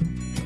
you